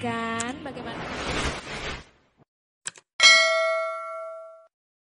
rek-rekan.